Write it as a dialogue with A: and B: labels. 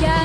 A: Yeah.